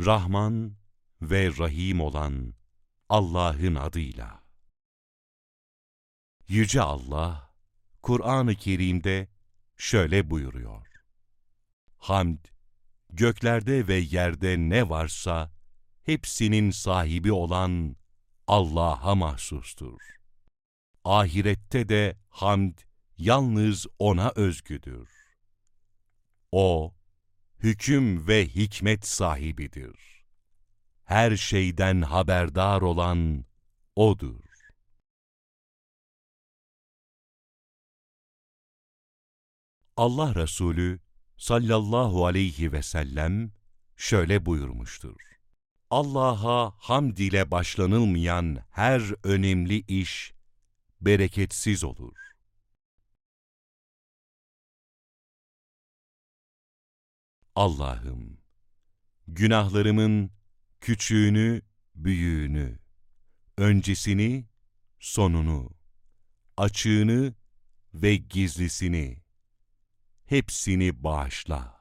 Rahman ve Rahim olan Allah'ın adıyla. Yüce Allah, Kur'an-ı Kerim'de şöyle buyuruyor. Hamd, göklerde ve yerde ne varsa, hepsinin sahibi olan Allah'a mahsustur. Ahirette de hamd yalnız O'na özgüdür. O, hüküm ve hikmet sahibidir. Her şeyden haberdar olan O'dur. Allah Resulü sallallahu aleyhi ve sellem şöyle buyurmuştur. Allah'a hamd ile başlanılmayan her önemli iş bereketsiz olur. Allah'ım, günahlarımın küçüğünü, büyüğünü, öncesini, sonunu, açığını ve gizlisini, hepsini bağışla.